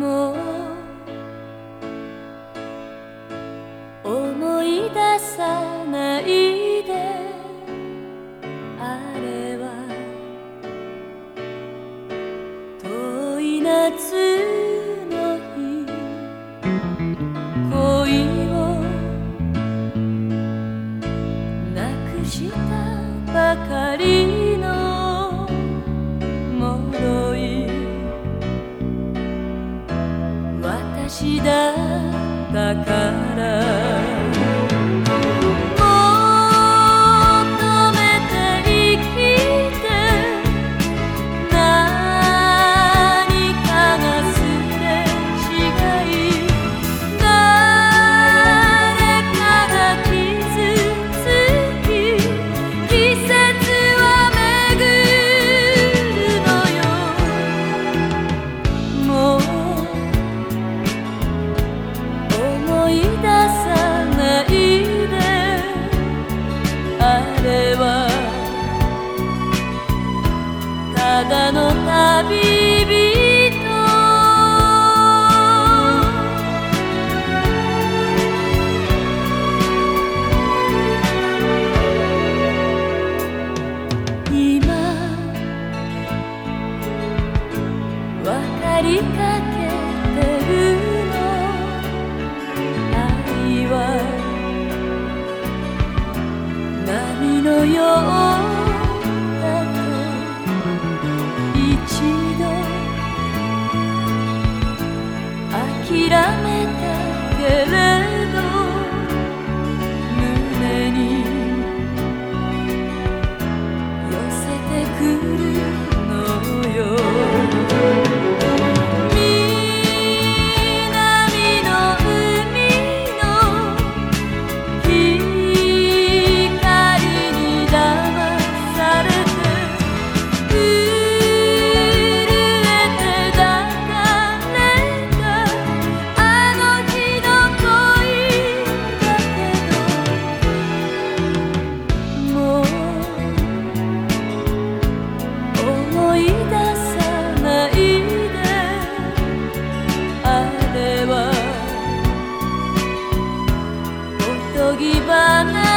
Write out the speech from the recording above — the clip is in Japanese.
も思い出さないであれは遠い夏の日恋をなくしたばかりしだったから」pogibanan